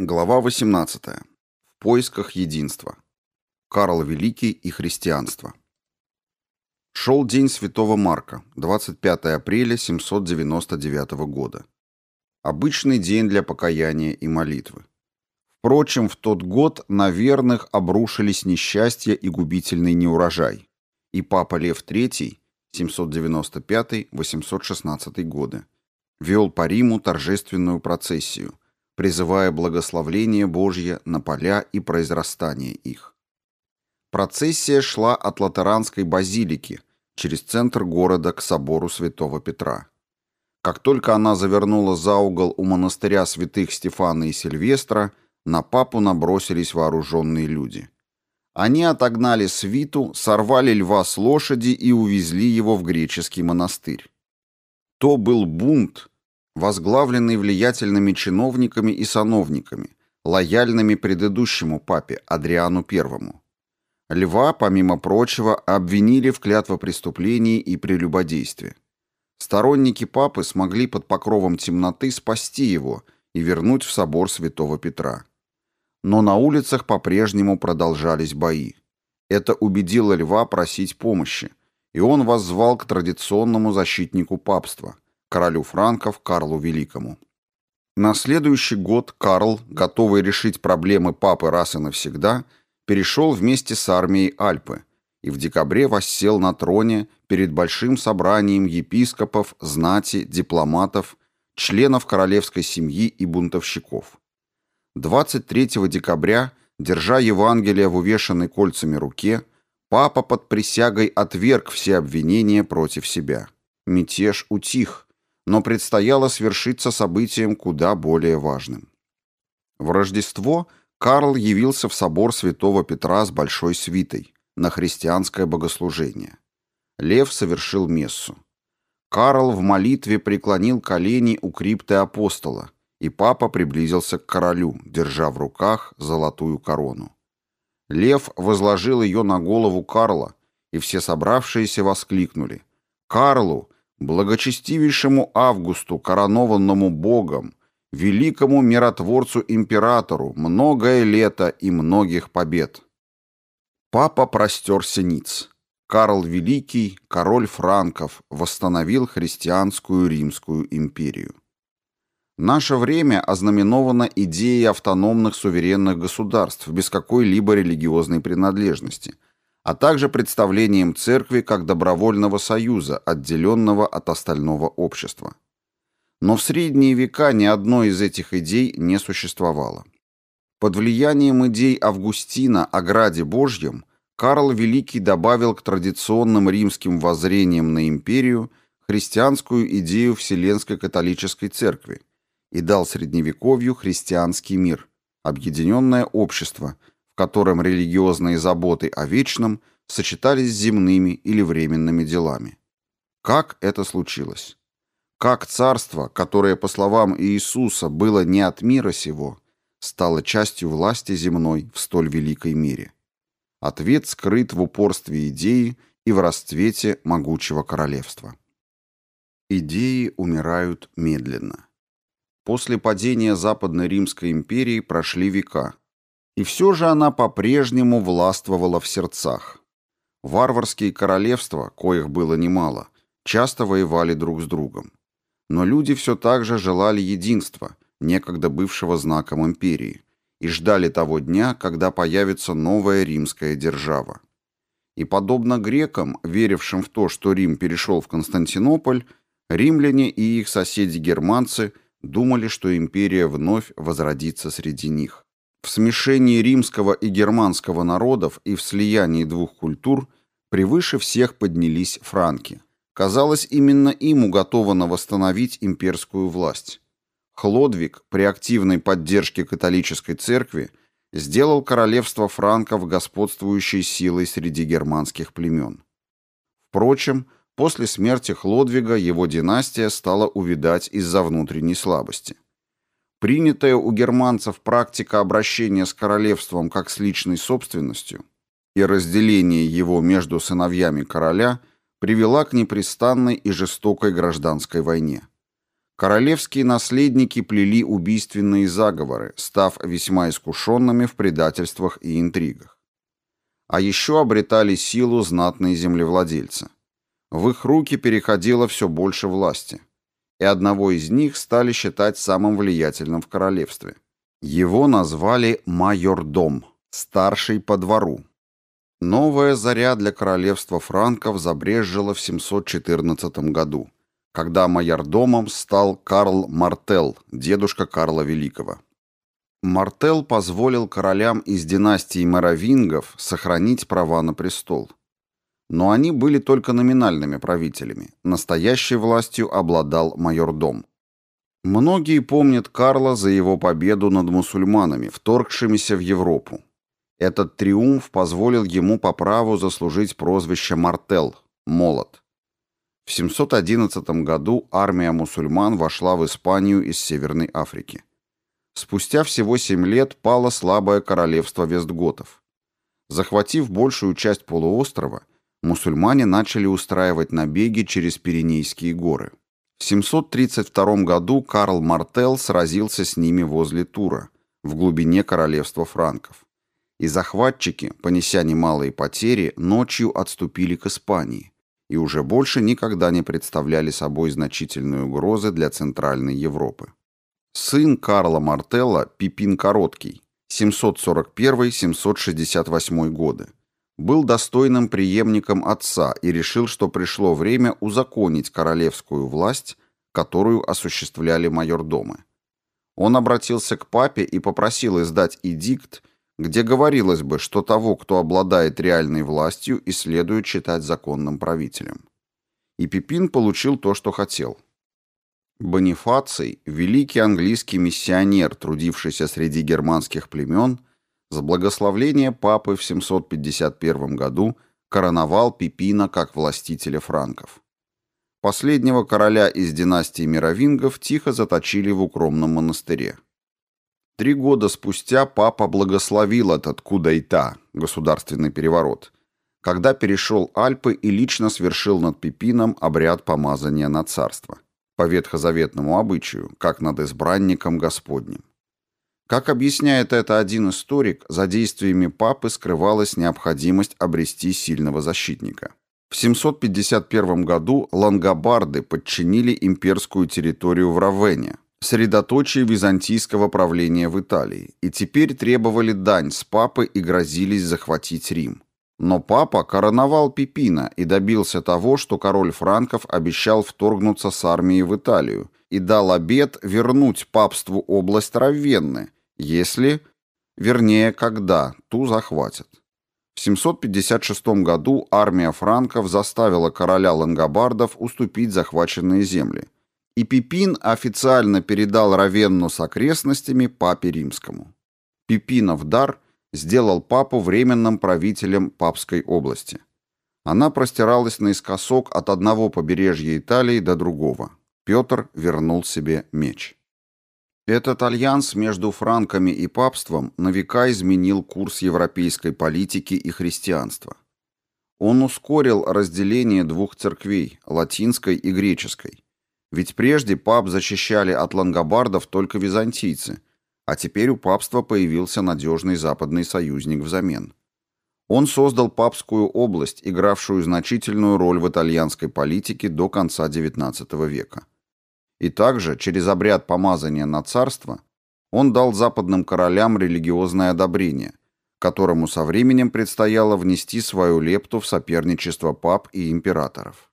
Глава 18. В поисках единства. Карл Великий и христианство. Шел день Святого Марка, 25 апреля 799 года. Обычный день для покаяния и молитвы. Впрочем, в тот год на верных обрушились несчастья и губительный неурожай, и Папа Лев III, 795-816 годы, вел по Риму торжественную процессию – призывая благословление Божье на поля и произрастание их. Процессия шла от Латеранской базилики через центр города к собору святого Петра. Как только она завернула за угол у монастыря святых Стефана и Сильвестра, на папу набросились вооруженные люди. Они отогнали свиту, сорвали льва с лошади и увезли его в греческий монастырь. То был бунт, возглавленный влиятельными чиновниками и сановниками, лояльными предыдущему папе Адриану I. Льва, помимо прочего, обвинили в клятвопреступлении и прелюбодействе. Сторонники папы смогли под покровом темноты спасти его и вернуть в собор святого Петра. Но на улицах по-прежнему продолжались бои. Это убедило Льва просить помощи, и он воззвал к традиционному защитнику папства – королю франков Карлу Великому. На следующий год Карл, готовый решить проблемы папы раз и навсегда, перешел вместе с армией Альпы и в декабре воссел на троне перед большим собранием епископов, знати, дипломатов, членов королевской семьи и бунтовщиков. 23 декабря, держа Евангелие в увешанной кольцами руке, папа под присягой отверг все обвинения против себя. Мятеж утих, но предстояло свершиться событием куда более важным. В Рождество Карл явился в собор святого Петра с большой свитой на христианское богослужение. Лев совершил мессу. Карл в молитве преклонил колени у крипты апостола, и папа приблизился к королю, держа в руках золотую корону. Лев возложил ее на голову Карла, и все собравшиеся воскликнули «Карлу, благочестивейшему Августу, коронованному Богом, великому миротворцу-императору, многое лето и многих побед. Папа простерся ниц. Карл Великий, король франков, восстановил христианскую Римскую империю. Наше время ознаменовано идеей автономных суверенных государств без какой-либо религиозной принадлежности – а также представлением церкви как добровольного союза, отделенного от остального общества. Но в средние века ни одной из этих идей не существовало. Под влиянием идей Августина о Граде Божьем Карл Великий добавил к традиционным римским воззрениям на империю христианскую идею Вселенской католической церкви и дал Средневековью христианский мир, объединенное общество – в котором религиозные заботы о вечном сочетались с земными или временными делами. Как это случилось? Как царство, которое, по словам Иисуса, было не от мира сего, стало частью власти земной в столь великой мире? Ответ скрыт в упорстве идеи и в расцвете могучего королевства. Идеи умирают медленно. После падения Западной Римской империи прошли века, и все же она по-прежнему властвовала в сердцах. Варварские королевства, коих было немало, часто воевали друг с другом. Но люди все так же желали единства, некогда бывшего знаком империи, и ждали того дня, когда появится новая римская держава. И подобно грекам, верившим в то, что Рим перешел в Константинополь, римляне и их соседи-германцы думали, что империя вновь возродится среди них. В смешении римского и германского народов и в слиянии двух культур превыше всех поднялись франки. Казалось, именно им уготовано восстановить имперскую власть. Хлодвиг при активной поддержке католической церкви сделал королевство франков господствующей силой среди германских племен. Впрочем, после смерти Хлодвига его династия стала увядать из-за внутренней слабости. Принятая у германцев практика обращения с королевством как с личной собственностью и разделение его между сыновьями короля привела к непрестанной и жестокой гражданской войне. Королевские наследники плели убийственные заговоры, став весьма искушенными в предательствах и интригах. А еще обретали силу знатные землевладельцы. В их руки переходило все больше власти, и одного из них стали считать самым влиятельным в королевстве. Его назвали майордом, старший по двору. Новая заря для королевства франков забрезжила в 714 году, когда майордомом стал Карл Мартел, дедушка Карла Великого. Мартел позволил королям из династии Моровингов сохранить права на престол. Но они были только номинальными правителями, настоящей властью обладал майордом. Многие помнят Карла за его победу над мусульманами, вторгшимися в Европу. Этот триумф позволил ему по праву заслужить прозвище Мартел – Молот. В 711 году армия мусульман вошла в Испанию из Северной Африки. Спустя всего семь лет пало слабое королевство вестготов. Захватив большую часть полуострова, мусульмане начали устраивать набеги через Пиренейские горы. В 732 году Карл Мартел сразился с ними возле Тура, в глубине королевства франков. И захватчики, понеся немалые потери, ночью отступили к Испании, и уже больше никогда не представляли собой значительной угрозы для Центральной Европы. Сын Карла Мартелла, Пипин Короткий, 741-768 годы, был достойным преемником отца и решил, что пришло время узаконить королевскую власть, которую осуществляли майордомы. Он обратился к папе и попросил издать эдикт, где говорилось бы, что того, кто обладает реальной властью, и следует считать законным правителем. И Пипин получил то, что хотел. Бонифаций, великий английский миссионер, трудившийся среди германских племен, с благословления папы в 751 году короновал Пипина как властителя франков. Последнего короля из династии мировингов тихо заточили в укромном монастыре. Три года спустя папа благословил этот кудайта, государственный переворот, когда перешел Альпы и лично свершил над Пипином обряд помазания на царство, по ветхозаветному обычаю, как над избранником Господним. Как объясняет это один историк, за действиями папы скрывалась необходимость обрести сильного защитника. В 751 году лангобарды подчинили имперскую территорию в Равене, средоточие византийского правления в Италии, и теперь требовали дань с папы и грозились захватить Рим. Но папа короновал Пипина и добился того, что король франков обещал вторгнуться с армией в Италию и дал обет вернуть папству область Равенны, если, вернее, когда ту захватят. В 756 году армия франков заставила короля лангобардов уступить захваченные земли, и Пипин официально передал Равенну с окрестностями папе римскому. Пипинов дар сделал папу временным правителем папской области. Она простиралась наискосок от одного побережья Италии до другого. Петр вернул себе меч. Этот альянс между франками и папством на века изменил курс европейской политики и христианства. Он ускорил разделение двух церквей, латинской и греческой. Ведь прежде пап защищали от лангобардов только византийцы, а теперь у папства появился надежный западный союзник взамен. Он создал папскую область, игравшую значительную роль в итальянской политике до конца XIX века. И также, через обряд помазания на царство, он дал западным королям религиозное одобрение, которому со временем предстояло внести свою лепту в соперничество пап и императоров.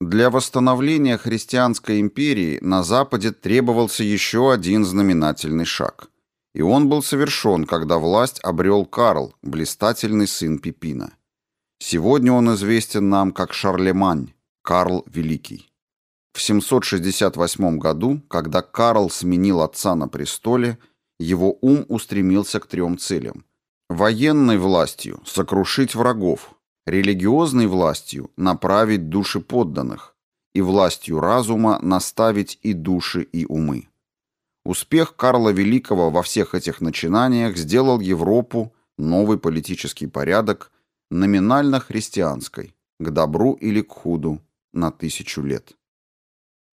Для восстановления христианской империи на Западе требовался еще один знаменательный шаг. И он был совершен, когда власть обрел Карл, блистательный сын Пипина. Сегодня он известен нам как Шарлемань, Карл Великий. В 768 году, когда Карл сменил отца на престоле, его ум устремился к трем целям. Военной властью – сокрушить врагов, религиозной властью – направить души подданных, и властью разума – наставить и души, и умы. Успех Карла Великого во всех этих начинаниях сделал Европу, новый политический порядок, номинально христианской, к добру или к худу, на тысячу лет.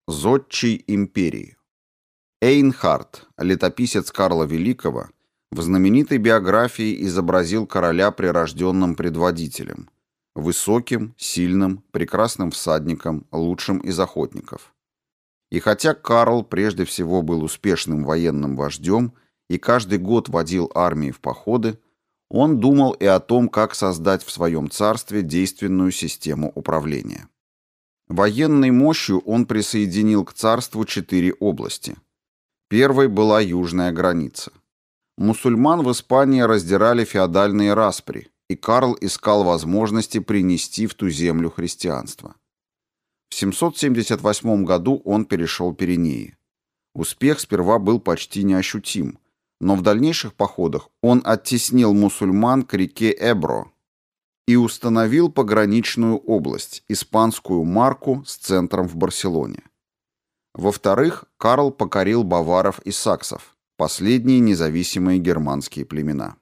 Зодчий империи. Эйнхард, летописец Карла Великого, в знаменитой биографии изобразил короля прирожденным предводителем, высоким, сильным, прекрасным всадником, лучшим из охотников. И хотя Карл прежде всего был успешным военным вождем и каждый год водил армии в походы, он думал и о том, как создать в своем царстве действенную систему управления. Военной мощью он присоединил к царству четыре области. Первой была южная граница. Мусульман в Испании раздирали феодальные распри, и Карл искал возможности принести в ту землю христианство. В 778 году он перешел Пиренеи. Успех сперва был почти неощутим, но в дальнейших походах он оттеснил мусульман к реке Эбро, и установил пограничную область, испанскую марку с центром в Барселоне. Во-вторых, Карл покорил баваров и саксов, последние независимые германские племена.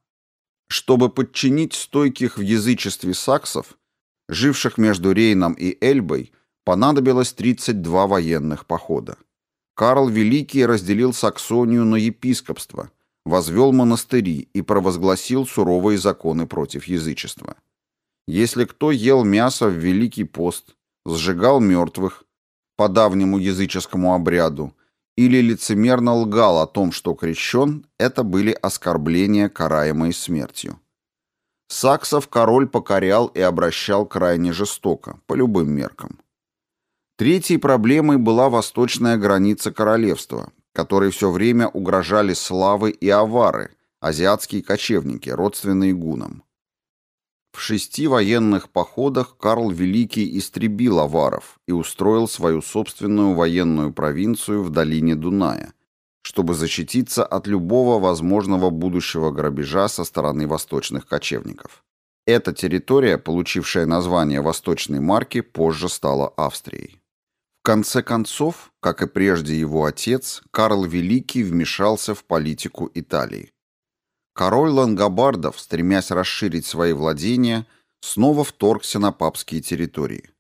Чтобы подчинить стойких в язычестве саксов, живших между Рейном и Эльбой, понадобилось 32 военных похода. Карл Великий разделил Саксонию на епископство, возвел монастыри и провозгласил суровые законы против язычества. Если кто ел мясо в Великий пост, сжигал мертвых по давнему языческому обряду или лицемерно лгал о том, что крещен, это были оскорбления, караемые смертью. Саксов король покорял и обращал крайне жестоко, по любым меркам. Третьей проблемой была восточная граница королевства, которой все время угрожали славы и авары, азиатские кочевники, родственные гунам. В шести военных походах Карл Великий истребил аваров и устроил свою собственную военную провинцию в долине Дуная, чтобы защититься от любого возможного будущего грабежа со стороны восточных кочевников. Эта территория, получившая название Восточной Марки, позже стала Австрией. В конце концов, как и прежде его отец, Карл Великий вмешался в политику Италии. Король лангобардов, стремясь расширить свои владения, снова вторгся на папские территории.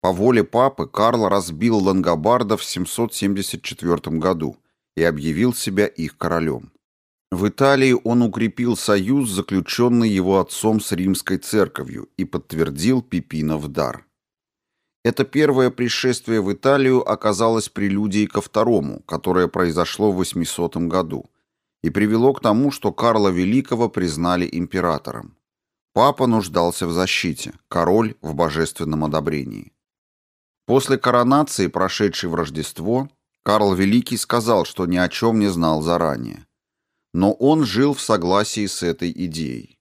По воле папы Карл разбил лангобардов в 774 году и объявил себя их королем. В Италии он укрепил союз, заключенный его отцом с римской церковью, и подтвердил Пипинов дар. Это первое пришествие в Италию оказалось прелюдией ко второму, которое произошло в 800 году – и привело к тому, что Карла Великого признали императором. Папа нуждался в защите, король – в божественном одобрении. После коронации, прошедшей в Рождество, Карл Великий сказал, что ни о чем не знал заранее. Но он жил в согласии с этой идеей.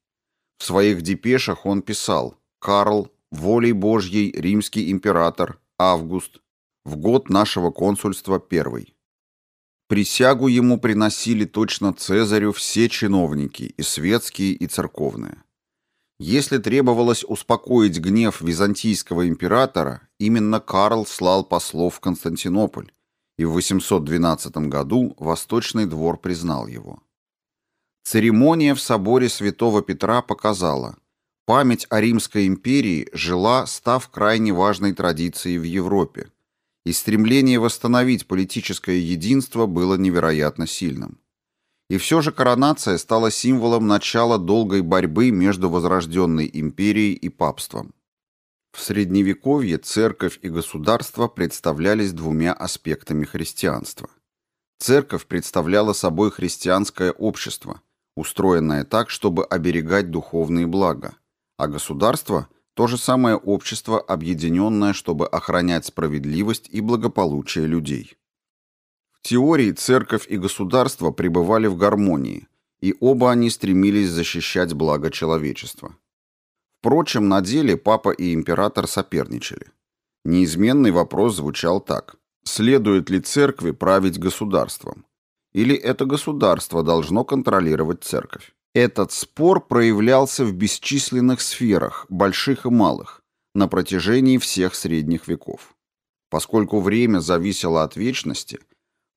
В своих депешах он писал «Карл, волей Божьей, римский император, Август, в год нашего консульства первый». Присягу ему приносили точно Цезарю все чиновники, и светские, и церковные. Если требовалось успокоить гнев византийского императора, именно Карл слал послов в Константинополь, и в 812 году Восточный двор признал его. Церемония в соборе святого Петра показала, память о Римской империи жила, став крайне важной традицией в Европе, и стремление восстановить политическое единство было невероятно сильным. И все же коронация стала символом начала долгой борьбы между возрожденной империей и папством. В Средневековье церковь и государство представлялись двумя аспектами христианства. Церковь представляла собой христианское общество, устроенное так, чтобы оберегать духовные блага, а государство – то же самое общество, объединенное, чтобы охранять справедливость и благополучие людей. В теории церковь и государство пребывали в гармонии, и оба они стремились защищать благо человечества. Впрочем, на деле папа и император соперничали. Неизменный вопрос звучал так. Следует ли церкви править государством? Или это государство должно контролировать церковь? Этот спор проявлялся в бесчисленных сферах, больших и малых, на протяжении всех средних веков. Поскольку время зависело от вечности,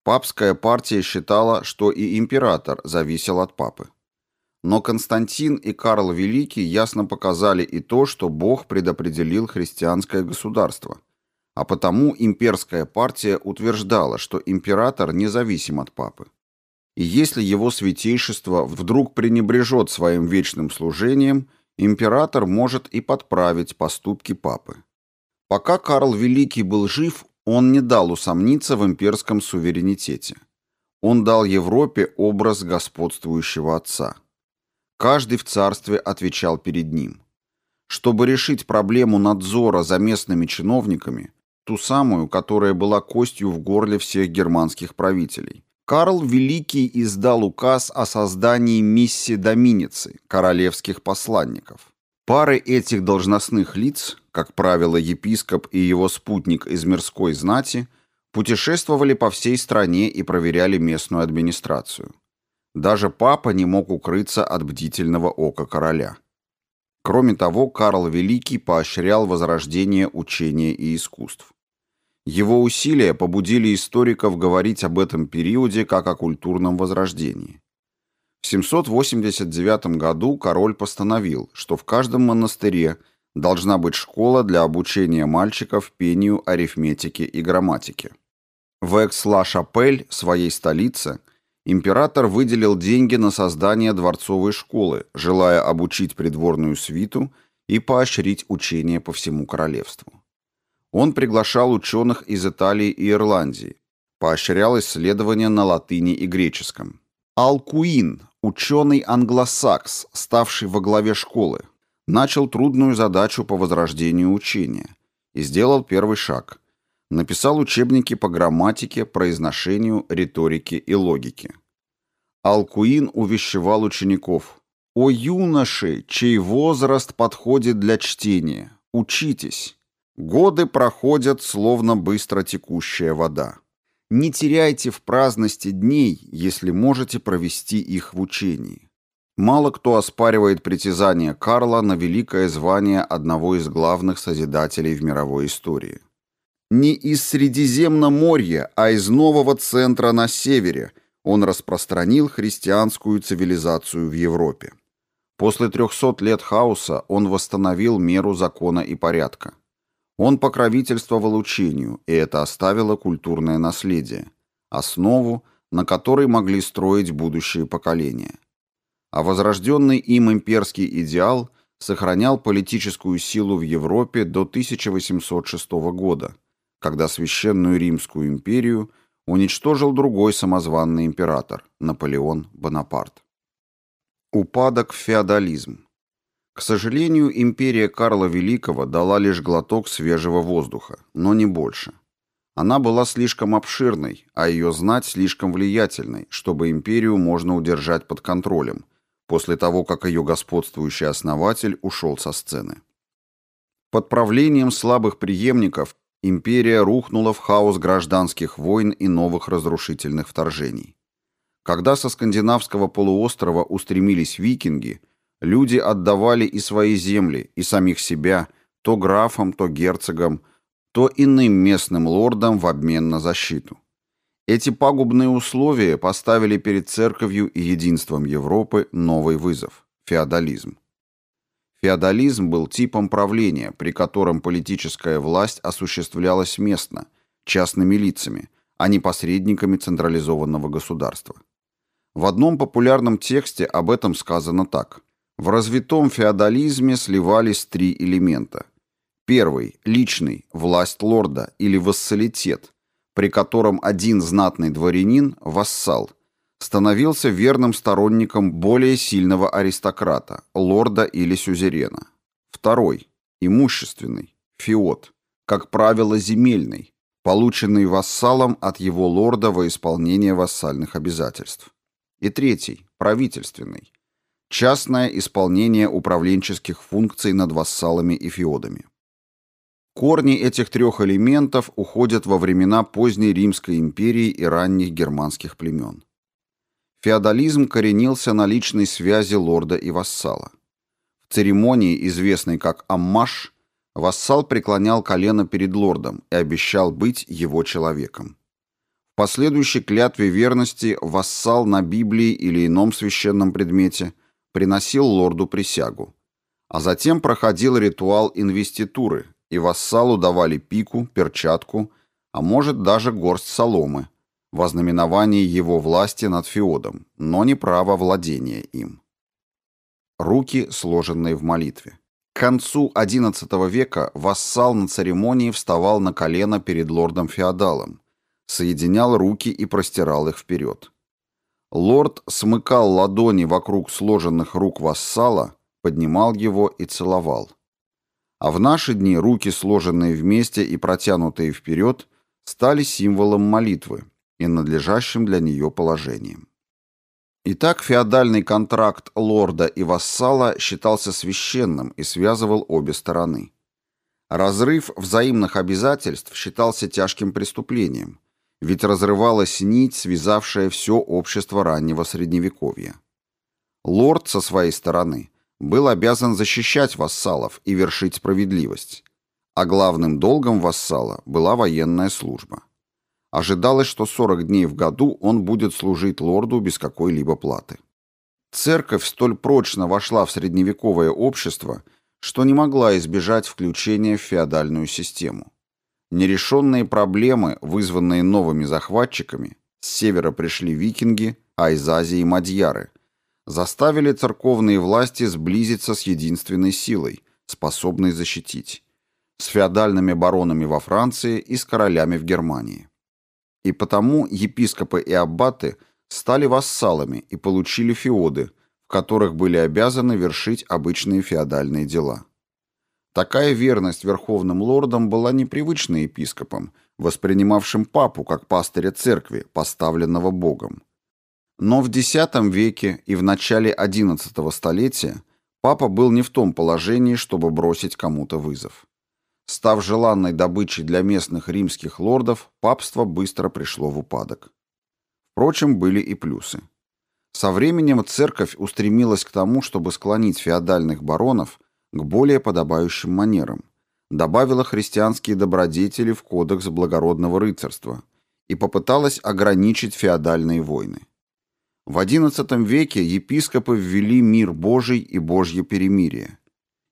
папская партия считала, что и император зависел от папы. Но Константин и Карл Великий ясно показали и то, что Бог предопределил христианское государство, а потому имперская партия утверждала, что император независим от папы. И если его святейшество вдруг пренебрежет своим вечным служением, император может и подправить поступки папы. Пока Карл Великий был жив, он не дал усомниться в имперском суверенитете. Он дал Европе образ господствующего отца. Каждый в царстве отвечал перед ним. Чтобы решить проблему надзора за местными чиновниками, ту самую, которая была костью в горле всех германских правителей, Карл Великий издал указ о создании миссии Доминицы, королевских посланников. Пары этих должностных лиц, как правило, епископ и его спутник из мирской знати, путешествовали по всей стране и проверяли местную администрацию. Даже папа не мог укрыться от бдительного ока короля. Кроме того, Карл Великий поощрял возрождение учения и искусств. Его усилия побудили историков говорить об этом периоде как о культурном возрождении. В 789 году король постановил, что в каждом монастыре должна быть школа для обучения мальчиков пению, арифметике и грамматике. В Экс-Ла-Шапель, своей столице, император выделил деньги на создание дворцовой школы, желая обучить придворную свиту и поощрить учение по всему королевству. Он приглашал ученых из Италии и Ирландии, поощрял исследования на латыни и греческом. Алкуин, ученый-англосакс, ставший во главе школы, начал трудную задачу по возрождению учения и сделал первый шаг. Написал учебники по грамматике, произношению, риторике и логике. Алкуин увещевал учеников. «О юноши, чей возраст подходит для чтения! Учитесь! Годы проходят, словно быстро текущая вода. Не теряйте в праздности дней, если можете провести их в учении. Мало кто оспаривает притязание Карла на великое звание одного из главных созидателей в мировой истории. Не из Средиземноморья, а из нового центра на севере он распространил христианскую цивилизацию в Европе. После 300 лет хаоса он восстановил меру закона и порядка. Он покровительствовал учению, и это оставило культурное наследие, основу, на которой могли строить будущие поколения. А возрожденный им имперский идеал сохранял политическую силу в Европе до 1806 года, когда Священную Римскую империю уничтожил другой самозванный император – Наполеон Бонапарт. Упадок в феодализм. К сожалению, империя Карла Великого дала лишь глоток свежего воздуха, но не больше. Она была слишком обширной, а ее знать слишком влиятельной, чтобы империю можно удержать под контролем, после того, как ее господствующий основатель ушел со сцены. Под правлением слабых преемников империя рухнула в хаос гражданских войн и новых разрушительных вторжений. Когда со скандинавского полуострова устремились викинги – Люди отдавали и свои земли, и самих себя, то графам, то герцогам, то иным местным лордам в обмен на защиту. Эти пагубные условия поставили перед церковью и единством Европы новый вызов – феодализм. Феодализм был типом правления, при котором политическая власть осуществлялась местно, частными лицами, а не посредниками централизованного государства. В одном популярном тексте об этом сказано так. В развитом феодализме сливались три элемента. Первый – личный, власть лорда или вассалитет, при котором один знатный дворянин, вассал, становился верным сторонником более сильного аристократа, лорда или сюзерена. Второй – имущественный, феод, как правило, земельный, полученный вассалом от его лорда во исполнение вассальных обязательств. И третий – правительственный, Частное исполнение управленческих функций над вассалами и феодами. Корни этих трех элементов уходят во времена поздней Римской империи и ранних германских племен. Феодализм коренился на личной связи лорда и вассала. В церемонии, известной как аммаш, вассал преклонял колено перед лордом и обещал быть его человеком. В последующей клятве верности вассал на Библии или ином священном предмете приносил лорду присягу. А затем проходил ритуал инвеституры, и вассалу давали пику, перчатку, а может даже горсть соломы, во знаменовании его власти над феодом, но не право владения им. Руки, сложенные в молитве. К концу XI века вассал на церемонии вставал на колено перед лордом-феодалом, соединял руки и простирал их вперед. Лорд смыкал ладони вокруг сложенных рук вассала, поднимал его и целовал. А в наши дни руки, сложенные вместе и протянутые вперед, стали символом молитвы и надлежащим для нее положением. Итак, феодальный контракт лорда и вассала считался священным и связывал обе стороны. Разрыв взаимных обязательств считался тяжким преступлением, ведь разрывалась нить, связавшая все общество раннего Средневековья. Лорд со своей стороны был обязан защищать вассалов и вершить справедливость, а главным долгом вассала была военная служба. Ожидалось, что 40 дней в году он будет служить лорду без какой-либо платы. Церковь столь прочно вошла в средневековое общество, что не могла избежать включения в феодальную систему. Нерешенные проблемы, вызванные новыми захватчиками, с севера пришли викинги, а из Азии – мадьяры, заставили церковные власти сблизиться с единственной силой, способной защитить – с феодальными баронами во Франции и с королями в Германии. И потому епископы и аббаты стали вассалами и получили феоды, в которых были обязаны вершить обычные феодальные дела. Такая верность верховным лордам была непривычна епископам, воспринимавшим папу как пастыря церкви, поставленного Богом. Но в X веке и в начале XI столетия папа был не в том положении, чтобы бросить кому-то вызов. Став желанной добычей для местных римских лордов, папство быстро пришло в упадок. Впрочем, были и плюсы. Со временем церковь устремилась к тому, чтобы склонить феодальных баронов к более подобающим манерам, добавила христианские добродетели в кодекс благородного рыцарства и попыталась ограничить феодальные войны. В XI веке епископы ввели мир Божий и Божье перемирие.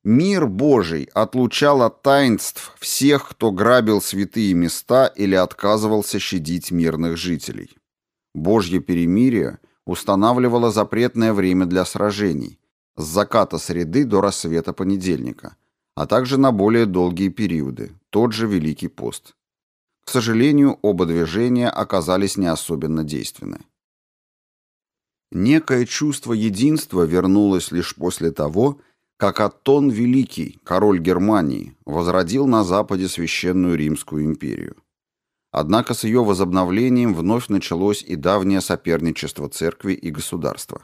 Мир Божий отлучал от таинств всех, кто грабил святые места или отказывался щадить мирных жителей. Божье перемирие устанавливало запретное время для сражений с заката среды до рассвета понедельника, а также на более долгие периоды, тот же Великий пост. К сожалению, оба движения оказались не особенно действенны. Некое чувство единства вернулось лишь после того, как Аттон Великий, король Германии, возродил на Западе Священную Римскую империю. Однако с ее возобновлением вновь началось и давнее соперничество церкви и государства.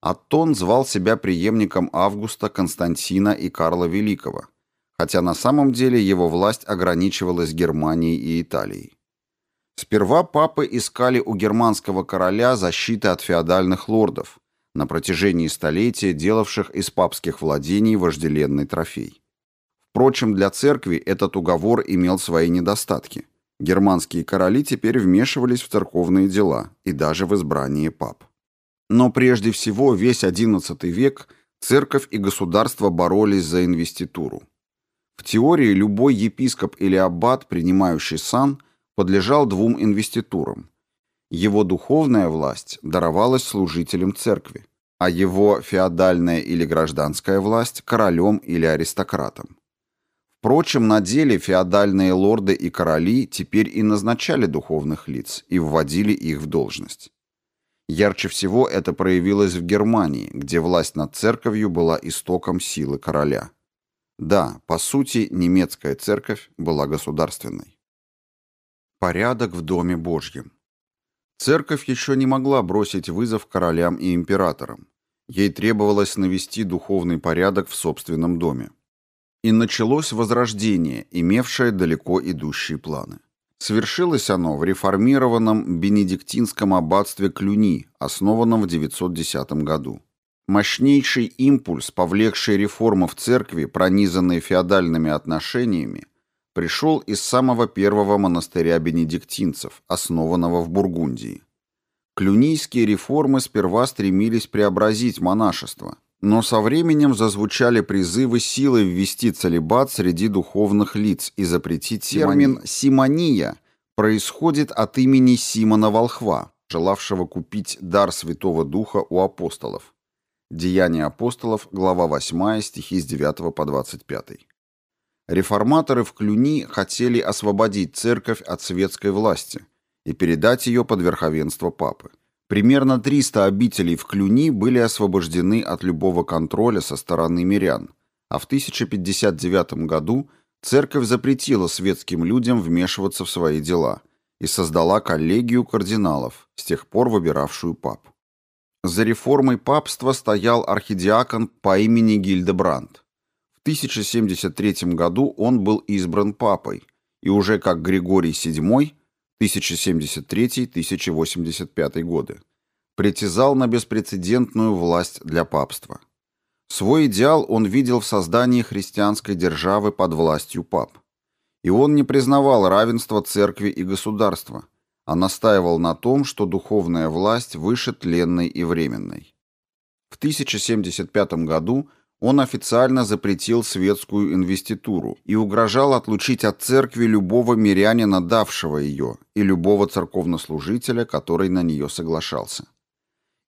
Аттон звал себя преемником Августа, Константина и Карла Великого, хотя на самом деле его власть ограничивалась Германией и Италией. Сперва папы искали у германского короля защиты от феодальных лордов, на протяжении столетия делавших из папских владений вожделенный трофей. Впрочем, для церкви этот уговор имел свои недостатки. Германские короли теперь вмешивались в церковные дела и даже в избрание пап. Но прежде всего весь XI век церковь и государство боролись за инвеституру. В теории любой епископ или аббат, принимающий сан, подлежал двум инвеститурам его духовная власть даровалась служителям церкви, а его феодальная или гражданская власть – королем или аристократом. Впрочем, на деле феодальные лорды и короли теперь и назначали духовных лиц и вводили их в должность. Ярче всего это проявилось в Германии, где власть над церковью была истоком силы короля. Да, по сути, немецкая церковь была государственной. Порядок в Доме Божьем. Церковь еще не могла бросить вызов королям и императорам. Ей требовалось навести духовный порядок в собственном доме. И началось возрождение, имевшее далеко идущие планы. Свершилось оно в реформированном бенедиктинском аббатстве Клюни, основанном в 910 году. Мощнейший импульс, повлекший реформы в церкви, пронизанные феодальными отношениями, пришел из самого первого монастыря бенедиктинцев, основанного в Бургундии. Клюнийские реформы сперва стремились преобразить монашество, Но со временем зазвучали призывы силой ввести целебат среди духовных лиц и запретить термин «симония» происходит от имени Симона Волхва, желавшего купить дар Святого Духа у апостолов. Деяния апостолов, глава 8, стихи с 9 по 25. Реформаторы в Клюни хотели освободить церковь от светской власти и передать ее под верховенство папы. Примерно 300 обителей в Клюни были освобождены от любого контроля со стороны мирян, а в 1059 году церковь запретила светским людям вмешиваться в свои дела и создала коллегию кардиналов, с тех пор выбиравшую пап. За реформой папства стоял архидиакон по имени Гильдебранд. В 1073 году он был избран папой, и уже как Григорий VII 1073-1085 годы, притязал на беспрецедентную власть для папства. Свой идеал он видел в создании христианской державы под властью пап. И он не признавал равенства церкви и государства, а настаивал на том, что духовная власть выше тленной и временной. В 1075 году он официально запретил светскую инвеституру и угрожал отлучить от церкви любого мирянина, давшего ее, и любого церковнослужителя, который на нее соглашался.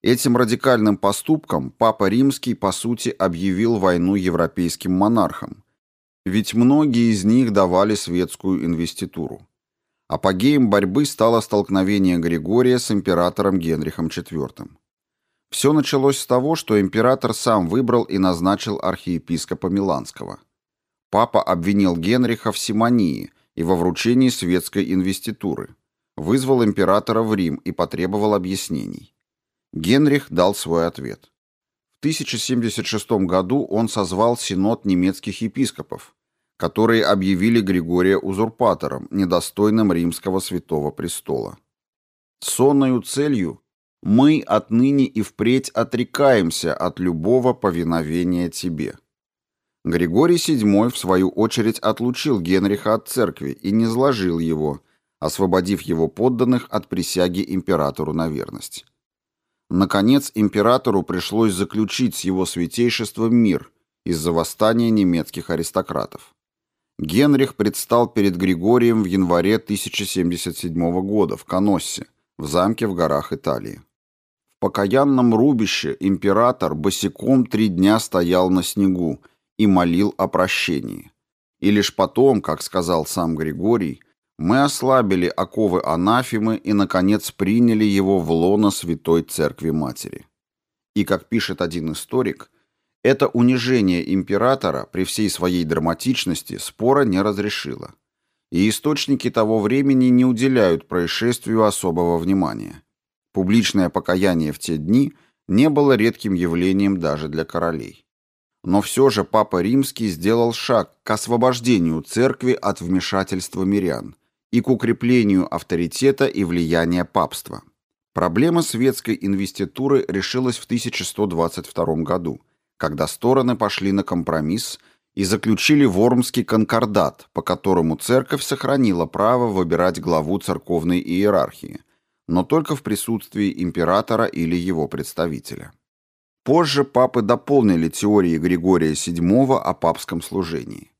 Этим радикальным поступком Папа Римский, по сути, объявил войну европейским монархам, ведь многие из них давали светскую инвеституру. Апогеем борьбы стало столкновение Григория с императором Генрихом IV. Все началось с того, что император сам выбрал и назначил архиепископа Миланского. Папа обвинил Генриха в симонии и во вручении светской инвеституры, вызвал императора в Рим и потребовал объяснений. Генрих дал свой ответ. В 1076 году он созвал синод немецких епископов, которые объявили Григория узурпатором, недостойным римского святого престола. Сонною целью мы отныне и впредь отрекаемся от любого повиновения тебе». Григорий VII, в свою очередь, отлучил Генриха от церкви и не сложил его, освободив его подданных от присяги императору на верность. Наконец, императору пришлось заключить с его святейшеством мир из-за восстания немецких аристократов. Генрих предстал перед Григорием в январе 1077 года в Коноссе, в замке в горах Италии покаянном рубище император босиком три дня стоял на снегу и молил о прощении. И лишь потом, как сказал сам Григорий, мы ослабили оковы анафимы и, наконец, приняли его в лоно Святой Церкви Матери. И, как пишет один историк, это унижение императора при всей своей драматичности спора не разрешило. И источники того времени не уделяют происшествию особого внимания. Публичное покаяние в те дни не было редким явлением даже для королей. Но все же Папа Римский сделал шаг к освобождению церкви от вмешательства мирян и к укреплению авторитета и влияния папства. Проблема светской инвеституры решилась в 1122 году, когда стороны пошли на компромисс и заключили Вормский конкордат, по которому церковь сохранила право выбирать главу церковной иерархии – но только в присутствии императора или его представителя. Позже папы дополнили теории Григория VII о папском служении.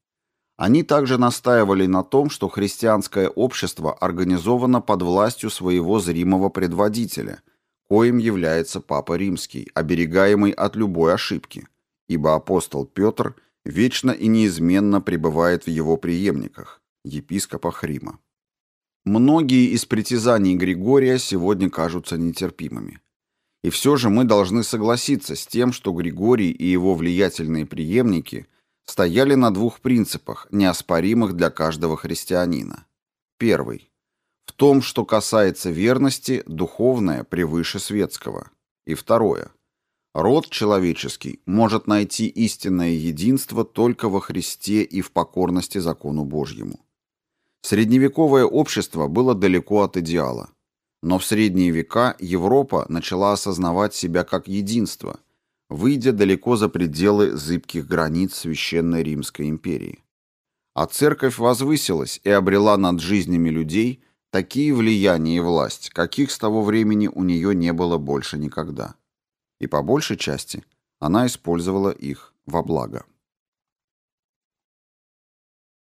Они также настаивали на том, что христианское общество организовано под властью своего зримого предводителя, коим является Папа Римский, оберегаемый от любой ошибки, ибо апостол Петр вечно и неизменно пребывает в его преемниках, епископах Рима. Многие из притязаний Григория сегодня кажутся нетерпимыми. И все же мы должны согласиться с тем, что Григорий и его влиятельные преемники стояли на двух принципах, неоспоримых для каждого христианина. Первый. В том, что касается верности, духовное превыше светского. И второе. Род человеческий может найти истинное единство только во Христе и в покорности закону Божьему. Средневековое общество было далеко от идеала. Но в средние века Европа начала осознавать себя как единство, выйдя далеко за пределы зыбких границ Священной Римской империи. А церковь возвысилась и обрела над жизнями людей такие влияния и власть, каких с того времени у нее не было больше никогда. И по большей части Она использовала их во благо.